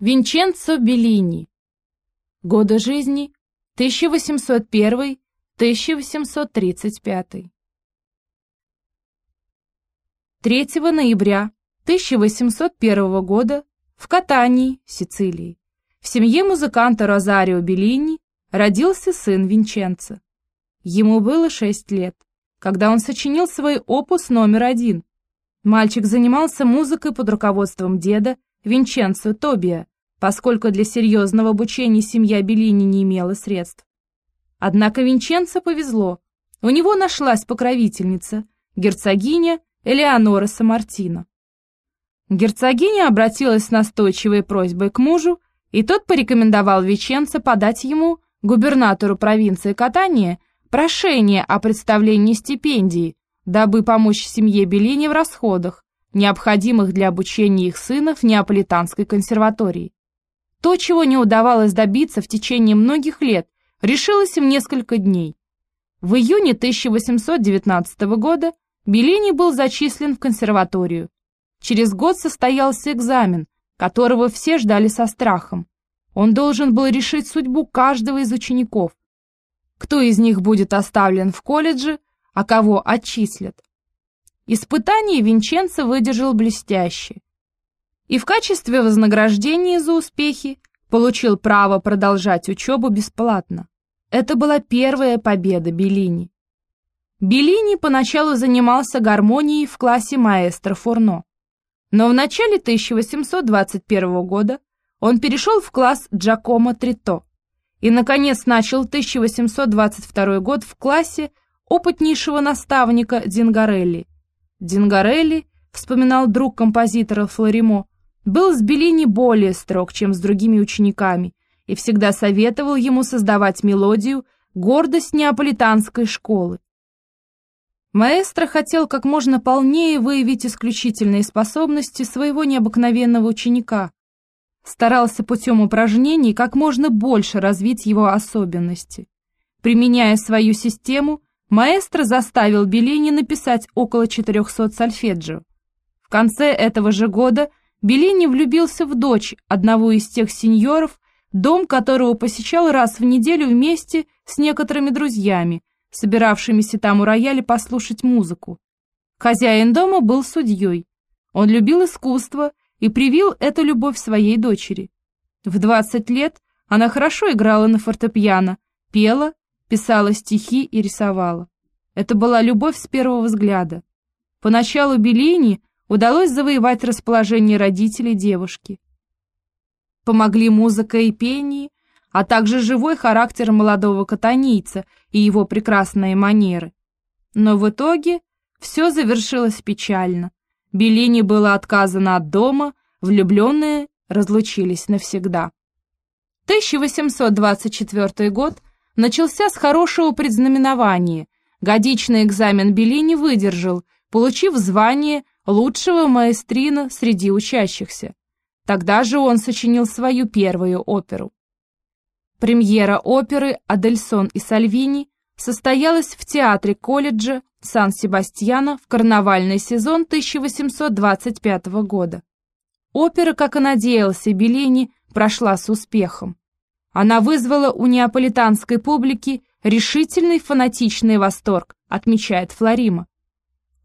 Винченцо Беллини. Годы жизни 1801-1835. 3 ноября 1801 года в Катании, Сицилии, в семье музыканта Розарио Беллини родился сын Винченцо. Ему было 6 лет, когда он сочинил свой опус номер один. Мальчик занимался музыкой под руководством деда Винченцо Тобия, поскольку для серьезного обучения семья Беллини не имела средств. Однако Винченцо повезло. У него нашлась покровительница, герцогиня Элеонора Самартино. Герцогиня обратилась с настойчивой просьбой к мужу, и тот порекомендовал Винченцо подать ему, губернатору провинции Катания, прошение о представлении стипендии, дабы помочь семье Беллини в расходах, необходимых для обучения их сына в Неаполитанской консерватории. То, чего не удавалось добиться в течение многих лет, решилось в несколько дней. В июне 1819 года Беллини был зачислен в консерваторию. Через год состоялся экзамен, которого все ждали со страхом. Он должен был решить судьбу каждого из учеников. Кто из них будет оставлен в колледже, а кого отчислят. Испытание Винченцо выдержал блестяще и в качестве вознаграждения за успехи получил право продолжать учебу бесплатно. Это была первая победа Беллини. Беллини поначалу занимался гармонией в классе маэстро Фурно, но в начале 1821 года он перешел в класс Джакомо Трито и, наконец, начал 1822 год в классе опытнейшего наставника Дингарелли. Дингарелли, вспоминал друг композитора Флоримо, был с Беллини более строг, чем с другими учениками, и всегда советовал ему создавать мелодию «Гордость неаполитанской школы». Маэстро хотел как можно полнее выявить исключительные способности своего необыкновенного ученика, старался путем упражнений как можно больше развить его особенности. Применяя свою систему, маэстро заставил Беллини написать около 400 сольфеджио. В конце этого же года – Беллини влюбился в дочь одного из тех сеньоров, дом которого посещал раз в неделю вместе с некоторыми друзьями, собиравшимися там у рояля послушать музыку. Хозяин дома был судьей. Он любил искусство и привил эту любовь своей дочери. В 20 лет она хорошо играла на фортепиано, пела, писала стихи и рисовала. Это была любовь с первого взгляда. Поначалу Беллини удалось завоевать расположение родителей девушки. Помогли музыка и пение, а также живой характер молодого катанийца и его прекрасные манеры. Но в итоге все завершилось печально. Беллини было отказано от дома, влюбленные разлучились навсегда. 1824 год начался с хорошего предзнаменования. Годичный экзамен Беллини выдержал, получив звание лучшего маэстрина среди учащихся. Тогда же он сочинил свою первую оперу. Премьера оперы «Адельсон и Сальвини» состоялась в театре колледжа Сан-Себастьяно в карнавальный сезон 1825 года. Опера, как и надеялся Беллини, прошла с успехом. Она вызвала у неаполитанской публики решительный фанатичный восторг, отмечает Флорима.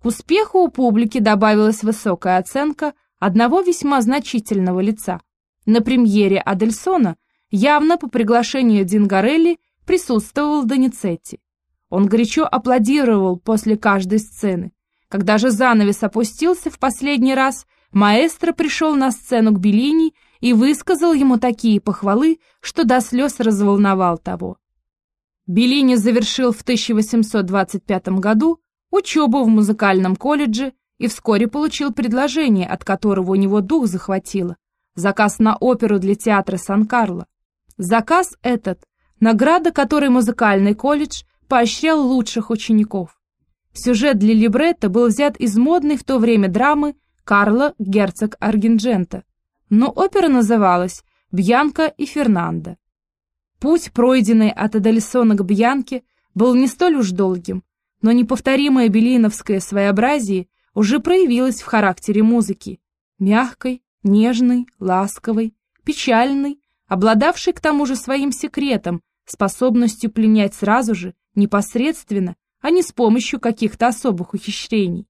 К успеху у публики добавилась высокая оценка одного весьма значительного лица. На премьере Адельсона явно по приглашению Дингарелли присутствовал Доницетти. Он горячо аплодировал после каждой сцены. Когда же занавес опустился в последний раз, маэстро пришел на сцену к Беллини и высказал ему такие похвалы, что до слез разволновал того. Беллини завершил в 1825 году учебу в музыкальном колледже и вскоре получил предложение, от которого у него дух захватило. Заказ на оперу для театра Сан-Карло. Заказ этот – награда, которой музыкальный колледж поощрял лучших учеников. Сюжет для либретто был взят из модной в то время драмы «Карло, герцог Аргенджента», но опера называлась «Бьянка и Фернандо». Путь, пройденный от Адельсона к Бьянке, был не столь уж долгим, но неповторимое белиновское своеобразие уже проявилось в характере музыки. Мягкой, нежной, ласковой, печальный, обладавший к тому же своим секретом, способностью пленять сразу же, непосредственно, а не с помощью каких-то особых ухищрений.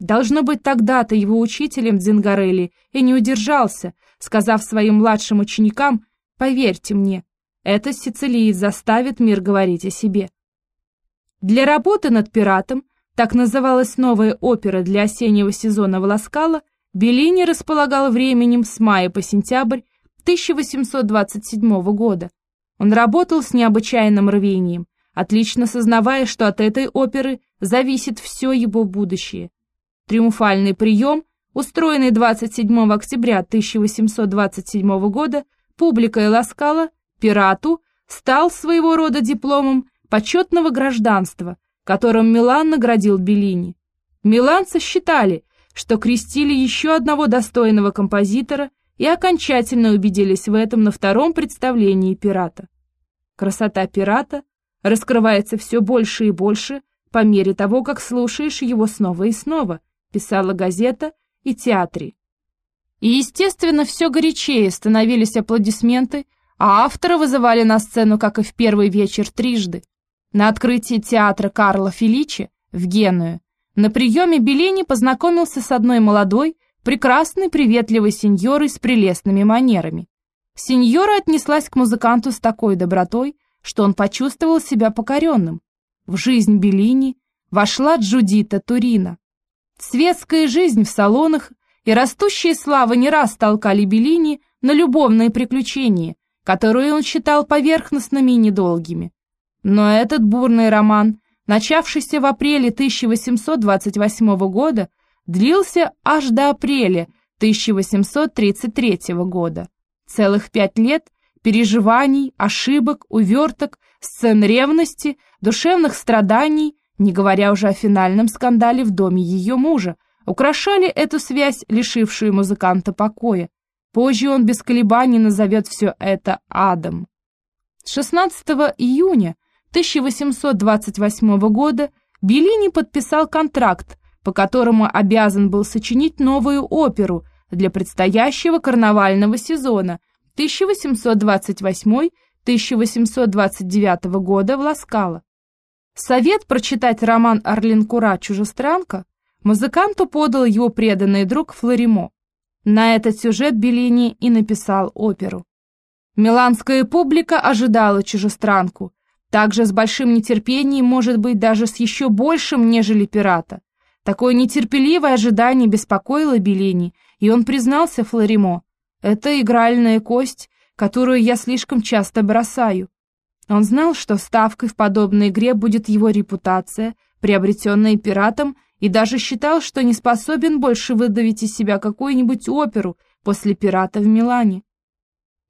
Должно быть, тогда-то его учителем Дзингарелли и не удержался, сказав своим младшим ученикам, «Поверьте мне, это сицилиец заставит мир говорить о себе». Для работы над «Пиратом» так называлась новая опера для осеннего сезона Волоскала, Беллини располагал временем с мая по сентябрь 1827 года. Он работал с необычайным рвением, отлично сознавая, что от этой оперы зависит все его будущее. Триумфальный прием, устроенный 27 октября 1827 года публикой Ласкала, пирату, стал своего рода дипломом почетного гражданства, которым Милан наградил Беллини. Миланцы считали, что крестили еще одного достойного композитора и окончательно убедились в этом на втором представлении пирата. Красота пирата раскрывается все больше и больше по мере того, как слушаешь его снова и снова, писала газета и театре. И, естественно, все горячее становились аплодисменты, а автора вызывали на сцену, как и в первый вечер, трижды. На открытии театра Карла Феличи в Геную на приеме Беллини познакомился с одной молодой, прекрасной, приветливой сеньорой с прелестными манерами. Сеньора отнеслась к музыканту с такой добротой, что он почувствовал себя покоренным. В жизнь Беллини вошла Джудита Турина. Светская жизнь в салонах и растущая слава не раз толкали Беллини на любовные приключения, которые он считал поверхностными и недолгими. Но этот бурный роман, начавшийся в апреле 1828 года, длился аж до апреля 1833 года. Целых пять лет переживаний, ошибок, уверток, сцен ревности, душевных страданий, не говоря уже о финальном скандале в доме ее мужа, украшали эту связь, лишившую музыканта покоя. Позже он без колебаний назовет все это адом. 16 июня 1828 года Беллини подписал контракт, по которому обязан был сочинить новую оперу для предстоящего карнавального сезона 1828-1829 года в Ласкало. Совет прочитать роман Арленкура «Чужестранка» музыканту подал его преданный друг Флоримо. На этот сюжет Беллини и написал оперу. Миланская публика ожидала «Чужестранку», также с большим нетерпением, может быть, даже с еще большим, нежели «Пирата». Такое нетерпеливое ожидание беспокоило Беллини, и он признался Флоримо. «Это игральная кость, которую я слишком часто бросаю». Он знал, что ставкой в подобной игре будет его репутация, приобретенная пиратом, и даже считал, что не способен больше выдавить из себя какую-нибудь оперу после «Пирата» в Милане.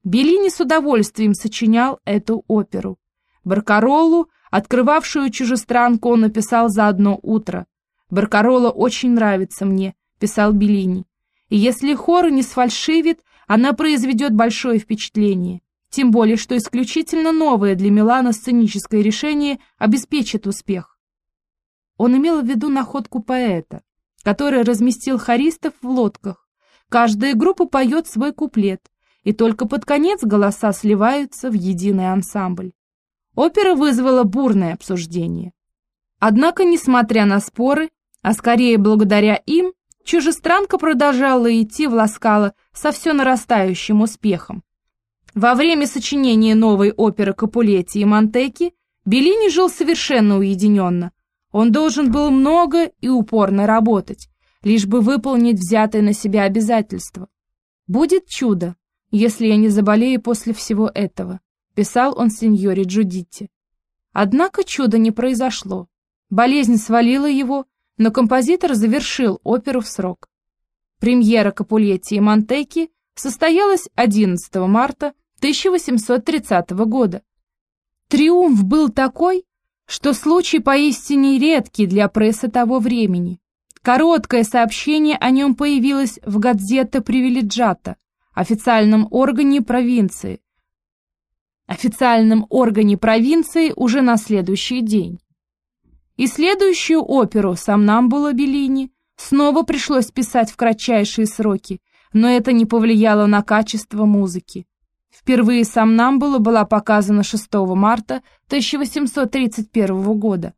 Беллини с удовольствием сочинял эту оперу. Баркаролу, открывавшую чужестранку, он написал за одно утро. Баркарола очень нравится мне», — писал Беллини. «И если хор не сфальшивит, она произведет большое впечатление. Тем более, что исключительно новое для Милана сценическое решение обеспечит успех». Он имел в виду находку поэта, который разместил хористов в лодках. Каждая группа поет свой куплет, и только под конец голоса сливаются в единый ансамбль. Опера вызвала бурное обсуждение. Однако, несмотря на споры, а скорее благодаря им, чужестранка продолжала идти в Ласкало со все нарастающим успехом. Во время сочинения новой оперы Капулетти и Монтеки Беллини жил совершенно уединенно. Он должен был много и упорно работать, лишь бы выполнить взятое на себя обязательство. «Будет чудо, если я не заболею после всего этого», писал он сеньоре Джудитти. Однако чуда не произошло. Болезнь свалила его, но композитор завершил оперу в срок. Премьера Капулетти и Монтеки состоялась 11 марта 1830 года. Триумф был такой, что случай поистине редкий для прессы того времени. Короткое сообщение о нем появилось в «Гадзета Привиледжата», официальном органе провинции, официальном органе провинции уже на следующий день. И следующую оперу «Сомнамбула Беллини» снова пришлось писать в кратчайшие сроки, но это не повлияло на качество музыки. Впервые «Сомнамбула» была показана 6 марта 1831 года.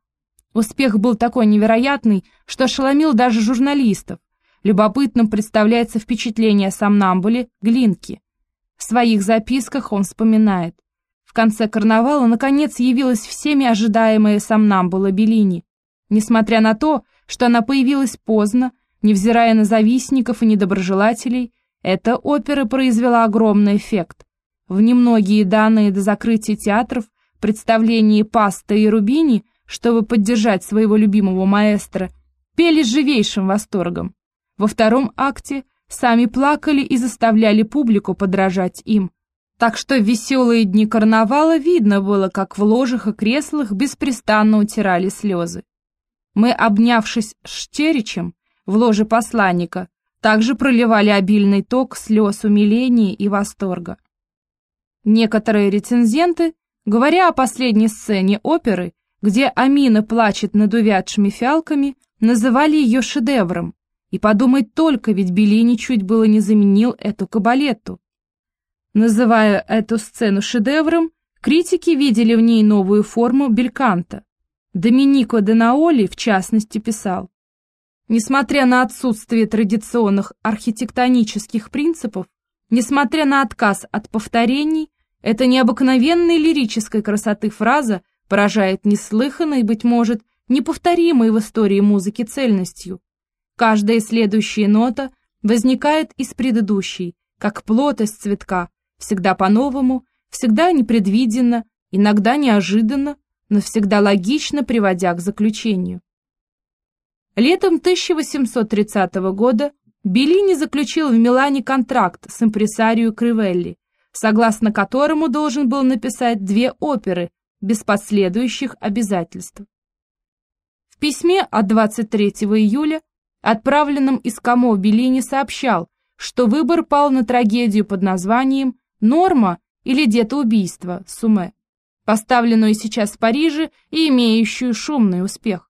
Успех был такой невероятный, что ошеломил даже журналистов. Любопытным представляется впечатление о Сомнамбуле Глинки. В своих записках он вспоминает. В конце карнавала наконец явилась всеми ожидаемая Сомнамбула Беллини. Несмотря на то, что она появилась поздно, невзирая на завистников и недоброжелателей, эта опера произвела огромный эффект. В немногие данные до закрытия театров представлении Паста и Рубини, чтобы поддержать своего любимого маэстро, пели с живейшим восторгом. Во втором акте сами плакали и заставляли публику подражать им. Так что в веселые дни карнавала видно было, как в ложах и креслах беспрестанно утирали слезы. Мы, обнявшись с Штеричем в ложе посланника, также проливали обильный ток слез умиления и восторга. Некоторые рецензенты, говоря о последней сцене оперы, где Амина плачет над увядшими фиалками, называли ее шедевром, и подумать только, ведь Беллини чуть было не заменил эту кабалетту. Называя эту сцену шедевром, критики видели в ней новую форму бельканта. Доминико де Наоли, в частности, писал, Несмотря на отсутствие традиционных архитектонических принципов, несмотря на отказ от повторений, эта необыкновенной лирической красоты фраза поражает неслыханной, быть может, неповторимой в истории музыки цельностью. Каждая следующая нота возникает из предыдущей, как плод цветка, всегда по-новому, всегда непредвиденно, иногда неожиданно, но всегда логично приводя к заключению. Летом 1830 года Беллини заключил в Милане контракт с импресарио Кривелли, согласно которому должен был написать две оперы без последующих обязательств. В письме от 23 июля, отправленном из Камо Беллини, сообщал, что выбор пал на трагедию под названием «Норма» или «Детоубийство» Суме поставленную сейчас в Париже и имеющую шумный успех.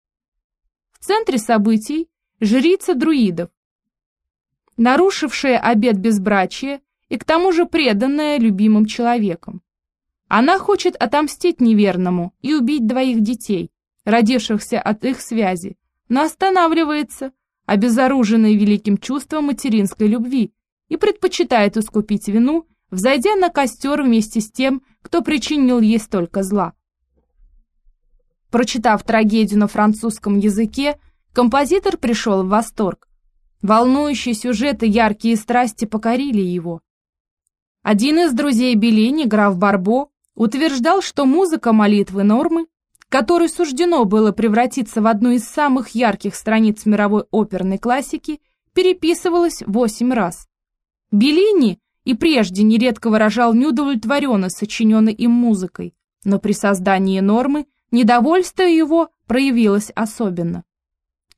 В центре событий жрица друидов, нарушившая обет безбрачия и к тому же преданная любимым человеком. Она хочет отомстить неверному и убить двоих детей, родившихся от их связи, но останавливается, обезоруженный великим чувством материнской любви, и предпочитает искупить вину взойдя на костер вместе с тем, кто причинил ей столько зла. Прочитав трагедию на французском языке, композитор пришел в восторг. Волнующие сюжеты, яркие страсти покорили его. Один из друзей Беллини, граф Барбо, утверждал, что музыка молитвы Нормы, которой суждено было превратиться в одну из самых ярких страниц мировой оперной классики, переписывалась восемь раз. Беллини и прежде нередко выражал неудовлетворенность сочиненной им музыкой, но при создании нормы недовольство его проявилось особенно.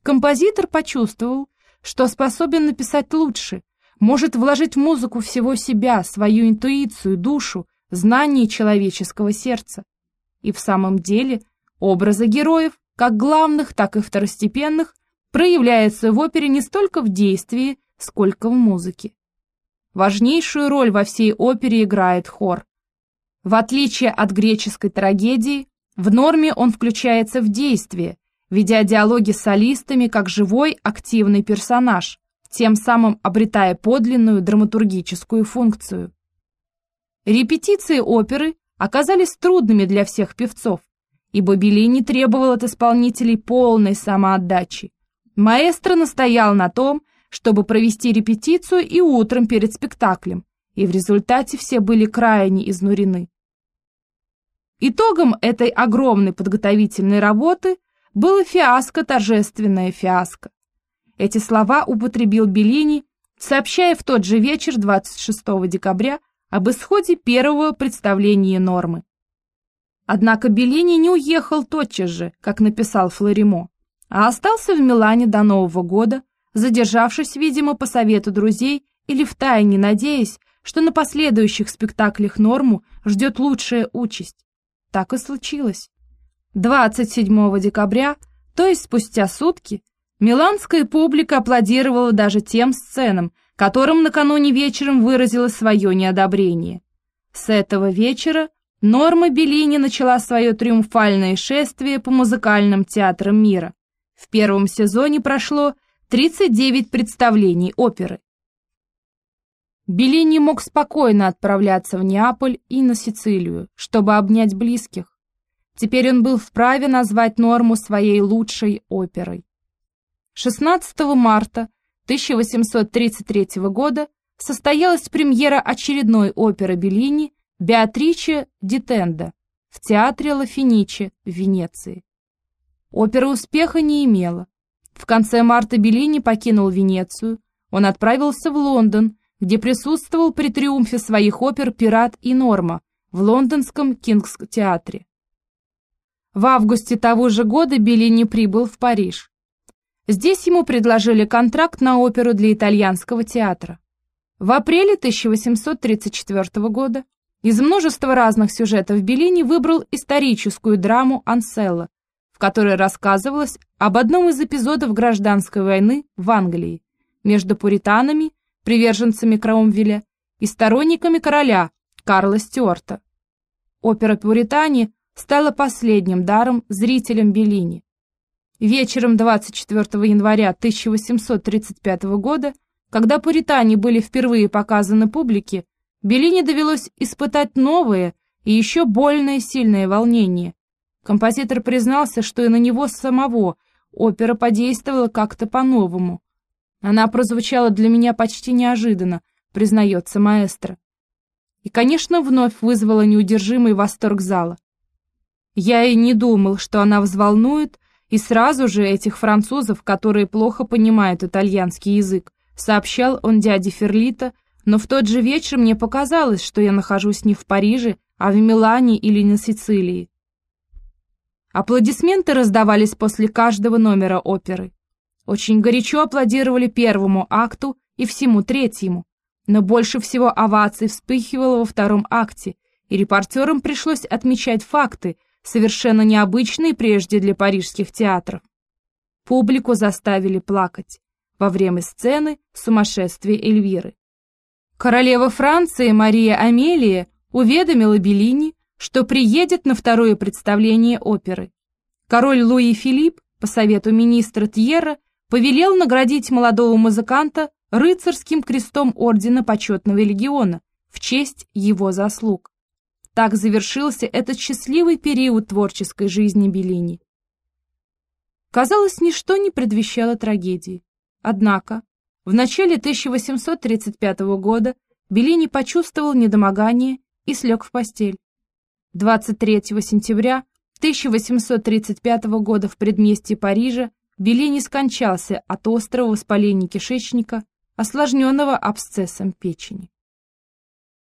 Композитор почувствовал, что способен написать лучше, может вложить в музыку всего себя, свою интуицию, душу, знание человеческого сердца. И в самом деле образы героев, как главных, так и второстепенных, проявляются в опере не столько в действии, сколько в музыке. Важнейшую роль во всей опере играет хор. В отличие от греческой трагедии, в норме он включается в действие, ведя диалоги с солистами как живой активный персонаж, тем самым обретая подлинную драматургическую функцию. Репетиции оперы оказались трудными для всех певцов, ибо Беллини требовал от исполнителей полной самоотдачи. Маэстро настоял на том, чтобы провести репетицию и утром перед спектаклем, и в результате все были крайне изнурены. Итогом этой огромной подготовительной работы было фиаско, торжественное фиаско. Эти слова употребил Беллини, сообщая в тот же вечер 26 декабря об исходе первого представления нормы. Однако Беллини не уехал тотчас же, как написал Флоримо, а остался в Милане до Нового года, задержавшись, видимо, по совету друзей или втайне надеясь, что на последующих спектаклях Норму ждет лучшая участь. Так и случилось. 27 декабря, то есть спустя сутки, миланская публика аплодировала даже тем сценам, которым накануне вечером выразила свое неодобрение. С этого вечера Норма Беллини начала свое триумфальное шествие по музыкальным театрам мира. В первом сезоне прошло 39 представлений оперы. Беллини мог спокойно отправляться в Неаполь и на Сицилию, чтобы обнять близких. Теперь он был вправе назвать Норму своей лучшей оперой. 16 марта 1833 года состоялась премьера очередной оперы Беллини «Беатриче ди Тенда» в театре Ла Финиче в Венеции. Опера успеха не имела. В конце марта Беллини покинул Венецию, он отправился в Лондон, где присутствовал при триумфе своих опер «Пират» и «Норма» в лондонском Кингс-театре. В августе того же года Беллини прибыл в Париж. Здесь ему предложили контракт на оперу для итальянского театра. В апреле 1834 года из множества разных сюжетов Беллини выбрал историческую драму «Анселло», в которой рассказывалось об одном из эпизодов гражданской войны в Англии между пуританами приверженцами Кромвеля и сторонниками короля Карла Стюарта. Опера «Пуритане» стала последним даром зрителям Беллини. Вечером 24 января 1835 года, когда «Пуритане» были впервые показаны публике, Беллини довелось испытать новое и еще больное сильное волнение. Композитор признался, что и на него самого опера подействовала как-то по-новому, она прозвучала для меня почти неожиданно, признается маэстро. И, конечно, вновь вызвала неудержимый восторг зала. Я и не думал, что она взволнует, и сразу же этих французов, которые плохо понимают итальянский язык, сообщал он дяде Ферлита, но в тот же вечер мне показалось, что я нахожусь не в Париже, а в Милане или на Сицилии. Аплодисменты раздавались после каждого номера оперы. Очень горячо аплодировали первому акту и всему третьему, но больше всего оваций вспыхивало во втором акте, и репортерам пришлось отмечать факты, совершенно необычные прежде для парижских театров. Публику заставили плакать во время сцены сумасшествия Эльвиры. Королева Франции Мария Амелия уведомила Беллини, что приедет на второе представление оперы. Король Луи Филипп, по совету министра Тьерра, повелел наградить молодого музыканта рыцарским крестом Ордена Почетного Легиона в честь его заслуг. Так завершился этот счастливый период творческой жизни Беллини. Казалось, ничто не предвещало трагедии. Однако, в начале 1835 года Беллини почувствовал недомогание и слег в постель. 23 сентября 1835 года в предместье Парижа Беллини скончался от острого воспаления кишечника, осложненного абсцессом печени.